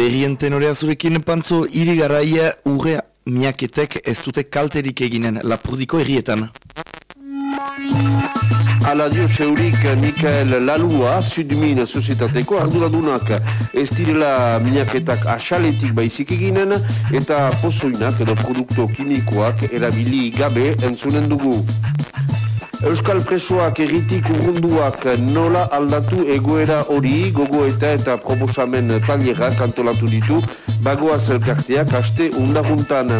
berrien tenorea zurekin pantzo hiri garaia urre miaketek ez dute kalterik eginen lapurdiko errietan. Aladio Seurik Mikael Lalua, Sudmin Sosietateko arduradunak ez direla minaketak asaletik baizik eginen eta pozoinak edo produkto kimikoak erabili gabe entzunen dugu. Euskal presoak erritik urrunduak nola aldatu egoera hori gogo eta proposamen talera kantolatu ditu bagoa zelkarteak haste undaruntan.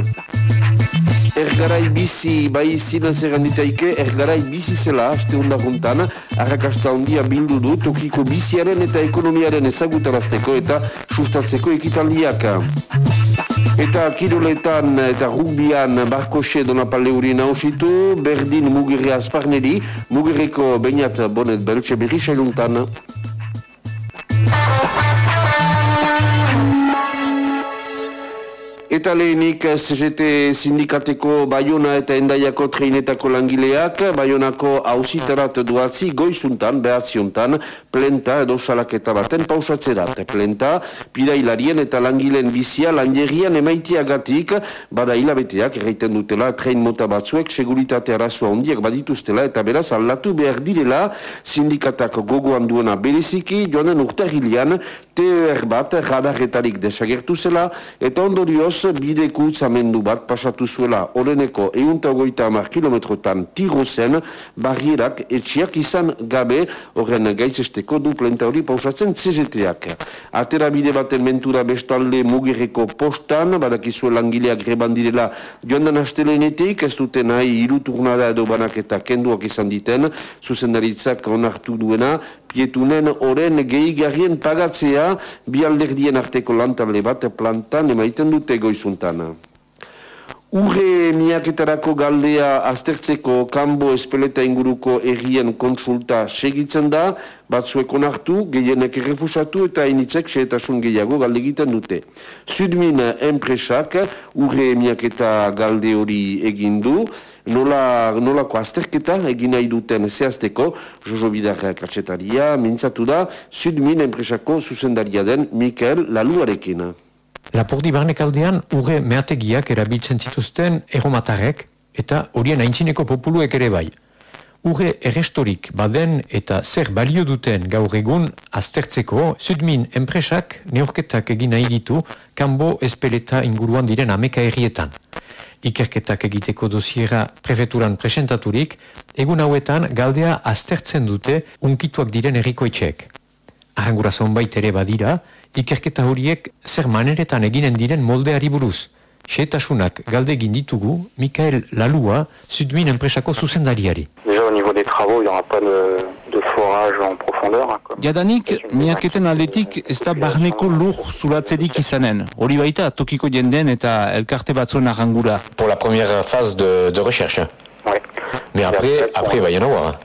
Ergarai bizi bai zina zerranditaike, ergarai bizi zela haste undaruntan, arrakasta ondia bildu du tokiko biziaren eta ekonomiaren ezagutarazteko eta sustatzeko ekitaldiak. Eta kiroletan eta rugbian barkoxe donapalde hori nausitu, berdin mugirre azparneri, mugirreko bainat bonet beltxe berri sailuntan. Eta lehenik CGT sindikateko Bayona eta Endaiako treinetako langileak, Bayonako hausitarat duatzi goizuntan, behatziontan, plenta edo salaketa baten pausatzerat. Plenta, pidailarien eta langileen bizia lanjerian emaitiagatik, bada hilabeteak erreiten dutela trein mota batzuek seguritate arazoa ondiak badituztela eta beraz aldatu behar direla sindikatak gogoan duena bereziki, joanen urtahilian, TER bat radarretarik desagertu zela eta ondorioz bideku utzamendu bat pasatu zuela oreneko euntagoita amar kilometrotan tiro zen barrierak etxiak izan gabe horren gaizesteko du plenta hori pausatzen CGT-ak. Atera bide baten mentura bestalde mugireko postan, badakizue langileak greban direla joan den astelenetik, ez dute nahi iruturnada edo banaketa kenduak izan diten, zuzendaritzak onartu duena, pietunen oren gehigarrien pagatzea bi alderdien arteko lantalde bat plantan emaiten dute goizuntan. Urre miaketarako galdea aztertzeko kanbo espeleta inguruko errien konsulta segitzen da, batzuek onartu, gehienek errefusatu eta initzek seetasun gehiago galde egiten dute. Sudmin enpresak urre miaketa galde hori egin du, nola, nolako azterketa egin nahi duten zehazteko, Jojo Bidarra katxetaria, mintzatu da, Sudmin enpresako zuzendaria den Mikael Laluarekin. Lapurdi barnek aldean, urre meategiak erabiltzen zituzten eromatarek eta horien aintzineko populuek ere bai. Urre errestorik baden eta zer balio duten gaur egun aztertzeko, Sudmin enpresak neorketak egin nahi ditu kanbo espeleta inguruan diren ameka errietan ikerketak egiteko dosiera prefeturan presentaturik, egun hauetan galdea aztertzen dute unkituak diren errikoetxeek. Arrangura zonbait ere badira, ikerketa horiek zer maneretan eginen diren moldeari buruz. Xetasunak galde egin ditugu Mikael Lalua, Sudmin enpresako zuzendariari. Au niveau des travaux, il n'y aura pas de, de forage en profondeur. Jadanik, miaketen aldetik ez da barneko lur zulatzerik izanen. Hori baita, tokiko jenden eta elkarte batzuen arrangura. Pour la première phase de, de recherche. Ouais. Mais après, après, il va y en avoir.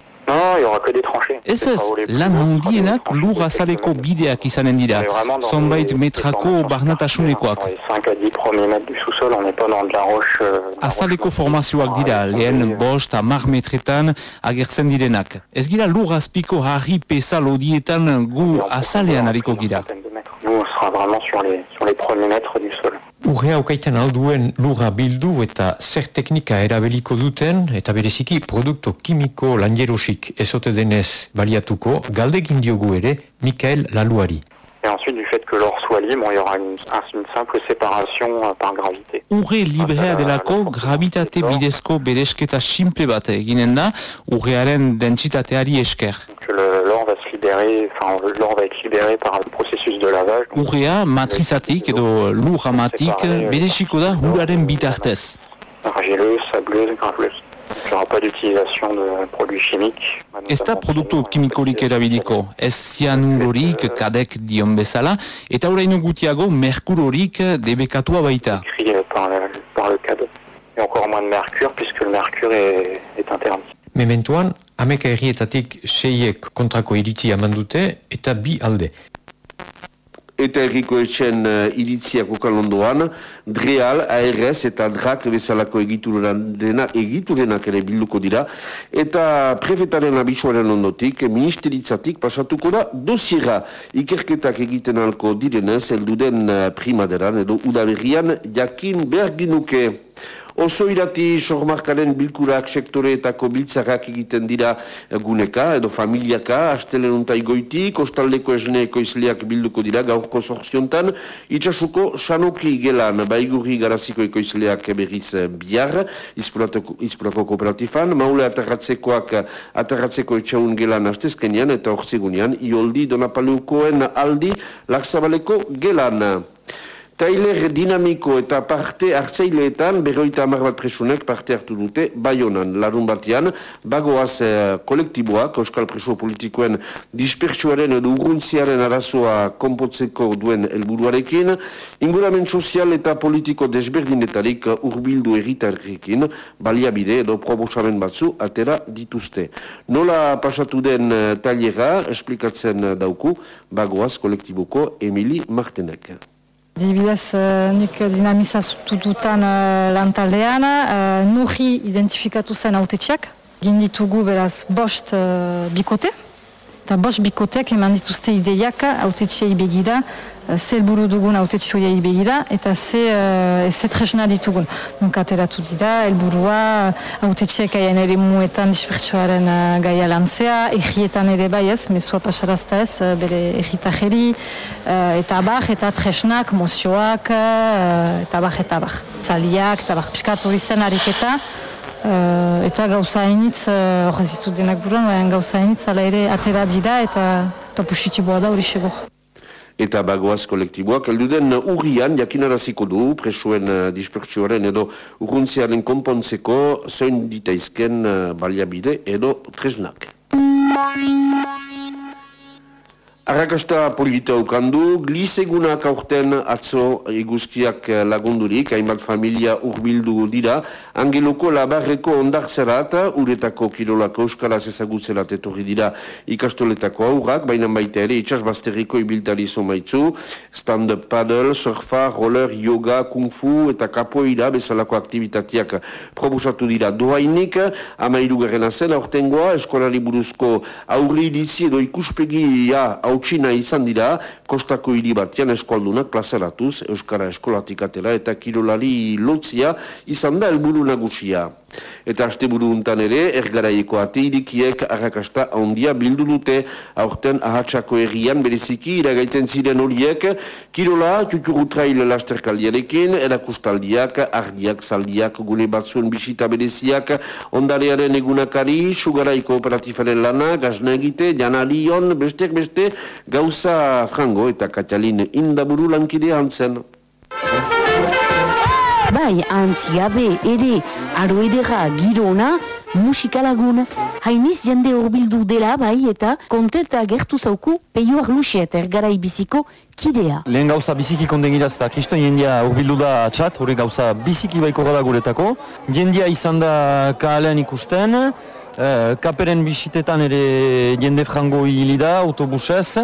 Il y aura que des tranchées. Ez ez, lan handienak lur azaleko bideak izanen dira. Zonbait metrako barnatasunekoak. 5 à 10 premiers mètres du sous-sol, on n'est pas dans de la roche... Azaleko formazioak dira, lehen bost amar metretan agertzen direnak. Ez gira lur azpiko harri pesa lodietan gu azalean hariko gira. Nous, on sera vraiment sur les, sur les premiers mètres du sol. Urre haukaiten alduen lurra bildu eta zer teknika erabiliko duten eta bereziki produkto kimiko lanjerosik ezote denez baliatuko galdegin diogu ere Mikael Laluari. Et ensuite, du fait que l'or soit libre, il y aura une, un- une simple séparation euh, par gravité. Urre librea delako gravitate bidezko beresketa simple bat eginen da urrearen dentsitateari esker. Donc le- libérer, enfin l'or va être libéré par le processus de lavage. Donc, Urrea matrizatik edo lurramatik bereziko da uraren bitartez. argileuse, sableuse, graveleuse. Donc, Il n'y aura pas d'utilisation de produits chimiques. Ez da produktu kimikorik erabiliko, ez zianurorik kadek dion bezala, eta oraino gutiago merkurorik debekatua baita. écrit euh, par le, par le CAD. Et encore moins de mercure puisque le mercure est, est interdit. Mementuan, ameka errietatik seiek kontrako iritzi eman dute eta bi alde. eta erriko etxen uh, iritziak okalondoan, Dreal, ARS eta DRAK bezalako egiturenak, egiturenak ere bilduko dira, eta prefetaren abisuaren ondotik, ministeritzatik pasatuko da dosiera ikerketak egiten alko direnez, elduden uh, primaderan edo udaberrian jakin behar ginuke. Oso irati sormarkaren bilkurak sektoreetako biltzarrak egiten dira guneka edo familiaka, astelen untai goiti, kostaldeko esne ekoizleak bilduko dira gaurko sortziontan, itxasuko sanoki gelan baigurri garaziko ekoizleak berriz bihar, izpurako kooperatifan, maule atarratzekoak atarratzeko etxaun gelan astezkenian eta orzegunean, ioldi donapaleukoen aldi lakzabaleko gelan. Tailer dinamiko eta parte hartzeileetan berroita amar bat presunek parte hartu dute Bayonan, larun batean, bagoaz eh, kolektiboak, Euskal Preso Politikoen dispertsuaren edo urruntziaren arazoa konpotzeko duen helburuarekin, ingurament sozial eta politiko desberdinetarik urbildu erritarrekin, baliabide edo probosamen batzu atera dituzte. Nola pasatu den eh, tailera, esplikatzen dauku, bagoaz kolektiboko Emili Martenek. Dibidez, uh, nik dinamizatu dutan uh, lantaldean, uh, nurri identifikatu zen autetxeak, ginditugu beraz bost bikote, eta bost bikotek eman dituzte ideiak autetxeai begira, ze helburu dugun haute txoiai begira eta ze, uh, ze tresna ditugun. Nunca ateratu dira, helburua haute txek aian ere muetan dispertsoaren uh, gaia lantzea, egietan ere bai ez, mesua pasarazta ez, bere egitajeri, uh, eta abar, eta tresnak, mozioak, uh, eta abar, eta abar. Zaliak, eta abar, piskat hori ariketa, Uh, eta gauza hainitz, horrez uh, denak buruan, gauza hainitz, ala ere atera dira eta, eta pusitiboa da hori segor eta bagoaz kolektiboak. Elduden urrian jakinaraziko du presuen uh, dispertsioaren edo urruntziaren konpontzeko zoin ditaizken uh, baliabide edo tresnak. Arrakasta polita ukandu, glisegunak aurten atzo eguzkiak lagundurik, hainbat familia urbildu dira, angeloko labarreko ondartzerat, uretako kirolako euskaraz ezagutzerat etorri dira ikastoletako aurrak, baina baita ere itxasbazterriko ibiltari zomaitzu, stand-up paddle, surfa, roller, yoga, kung fu eta kapoeira bezalako aktivitateak probusatu dira. Doainik, amairu garen azen, aurtengoa, eskolari buruzko aurri irizi edo ikuspegia hautsina izan dira, kostako hiri batian eskualdunak plazaratuz, Euskara eskolatik atera eta kirolari lotzia izan da helburu nagusia. Eta haste buru untan ere, ergaraiko ateirikiek arrakasta ondia bildu dute, aurten ahatsako errian bereziki iragaiten ziren horiek, kirola, tutugu trail lasterkaldiarekin, erakustaldiak, ardiak, zaldiak, gune batzuen bisita bereziak, ondarearen egunakari, sugaraiko operatifaren lana, gazna egite, janalion, bestek beste, gauza frango eta katalin indaburu lankide hantzen. Bai, antziabe, ere, aro edera girona, musikalagun. Hainiz jende horbildu dela, bai, eta konteta gertu zauku peioak lusiet ergarai biziko kidea. Lehen gauza biziki konden irazta, kristo jendia urbildu da txat, hori gauza biziki baiko gara guretako. Jendia izan da kaalean ikusten, Eh, kaperen bisitetan ere jende frango hili da, autobusez.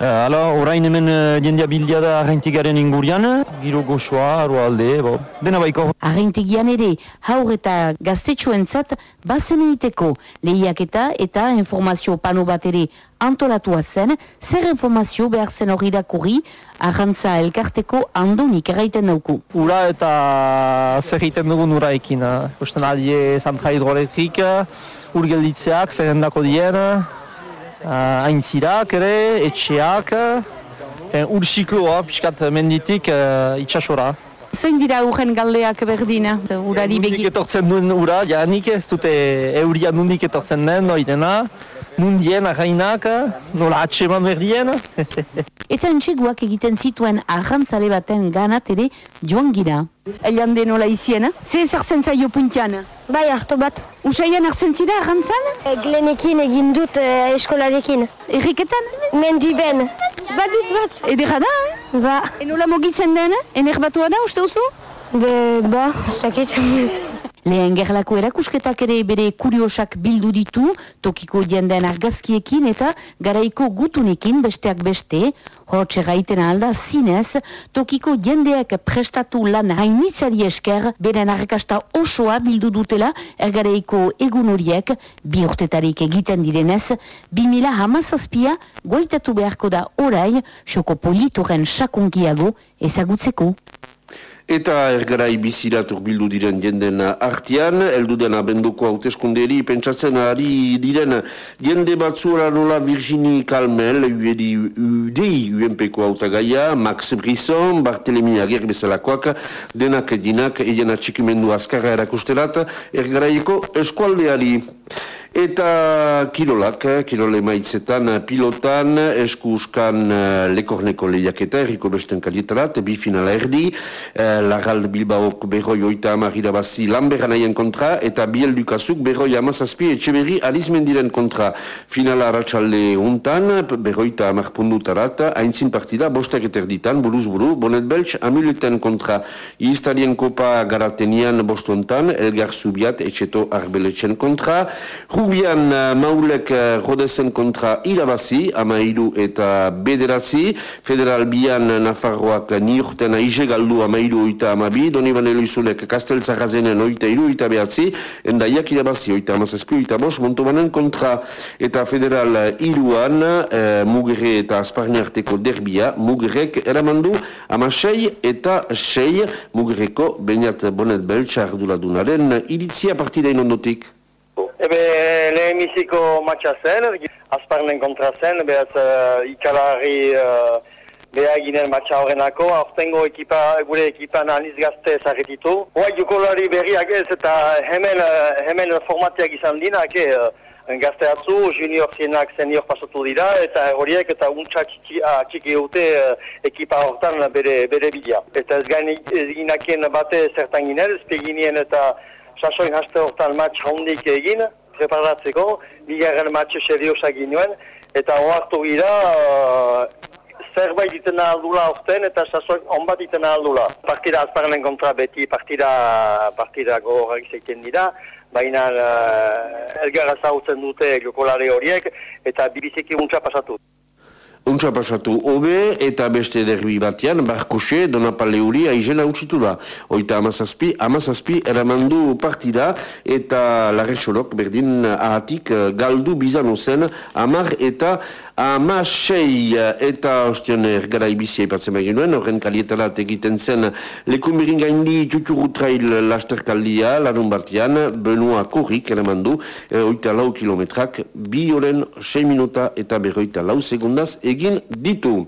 Uh, ala, orain hemen uh, jendea bildia da arrentigaren ingurian, giro goxoa, arroa alde, bo, dena baiko. Arrentigian ere, haur eta gaztetxoen zat, bazen egiteko. Lehiak eta informazio pano bat ere antolatua zen, zer informazio behar zen hori dakurri, arrantza elkarteko andonik erraiten dauku. Ura eta zer egiten dugun ura ekin, uh, alie zantra hidroelektrik, urgelditzeak, zerrendako dien, uh, aintzirak ere, etxeak, uh, ur sikloa, piskat menditik, uh, itxasora. Zein dira urren galdeak berdina, urari begi? Nundik etortzen duen ura, ja nik ez dute euria nundik etortzen den, noidena, nundien arrainak, nola atseman berdien. Eta entxeguak egiten zituen arrantzale baten ganat ere joan gira. Elian de nola izien, ze ezartzen zaio puntian? Bai, hartu bat. Usaian hartzen zira arrantzan? E, glenekin egin dut e, eskolarekin. Erriketan? Mendi ben. Bat. Edera da? Ba. E nola mogitzen den? Enerbatua da, uste duzu? Be, ba, ez dakit. Lehen gerlako erakusketak ere bere kuriosak bildu ditu, tokiko jenden argazkiekin eta garaiko gutunekin besteak beste, hotxe gaiten alda zinez, tokiko jendeak prestatu lan hainitzari esker, beren arrakasta osoa bildu dutela ergareiko egun horiek, bi urtetarik egiten direnez, bi mila hamazazpia goitatu beharko da orai, xoko polituren sakunkiago ezagutzeko. Eta ergarai bizirat urbildu diren jenden artian, eldu den abenduko hauteskunderi, pentsatzen ari diren jende batzuela nola Virginie Kalmel, UEDI, UDI, UNPko autagaia, Max Brisson, Bartelemi Ager bezalakoak, denak edinak, egin atxikimendu azkarra erakustelat, ergaraiko eskualdeari. Eta kirolak, eh, kirole maitzetan, eh, pilotan, eskuskan uh, lekorneko lehiaketa, erriko besten kalietarat, bi finala erdi, uh, Larrald Bilbaok berroi oita amar irabazi lanberan aien kontra, eta biel dukazuk berroi amazazpi etxeberri alizmendiren kontra. Finala ratxalde untan, berroita amar pundutarat, haintzin partida, bostak eterditan, buruz buru, bonet beltx, amuleten kontra. Iiztarien kopa garatenian bostontan, Elgar Zubiat, etxeto arbeletxen kontra, Rubian uh, maulek uh, rodezen kontra irabazi, ama iru eta bederatzi, federal bian uh, Nafarroak uh, niurten aize galdu ama iru oita ama bi, doni banelo izulek kasteltzakazenen oita iru oita behatzi, endaiak irabazi oita ama zazpi oita bos, montobanen kontra, eta federal iruan uh, mugere eta asparniarteko derbia, mugerek eramandu ama sei eta sei. Mugereko bainat bonet beltsa arduladunaren iritzia partida inondotik. Ebe leheniziko matxa zen, azparnen kontra zen, behaz uh, ikalari uh, beha ginen matxa horrenako, aurtengo ekipa, gure ekipa analiz gazte zarretitu. Hoa jokolari berriak ez eta hemen, uh, hemen formatiak izan dinak, eh, gazte atzu, junior zienak senior pasatu dira, eta horiek eta untsa txiki, ah, eute uh, ekipa hortan bere, bere bidea. Eta ez gain bate zertan ginen, ez peginien eta sasoin haste hortan match handik egin, preparatzeko, bigarren match seriosak ginoen, eta oartu gira, uh, zerbait iten aldula orten eta sasoin onbat iten aldula. Partida azparenen kontra beti partida, partida gogorrak izaiten dira, baina uh, elgarra zautzen dute jokolare horiek, eta bibizeki untsa pasatu. Untsa pasatu obe eta beste derbi batean, barkose, donapale huri aizena utzitu da. Oita amazazpi, amazazpi eramandu partida eta larresorok berdin ahatik eh, galdu bizano zen amar eta amasei eta ostion ergara ibizia ipatzen behar genuen, horren kalietarat egiten zen lekumirin gaindi txutxuru trail lasterkaldia larun batean, Benoa Korrik eramandu, e, oita lau kilometrak, bi oren, sei minuta eta berroita lau segundaz egin ditu.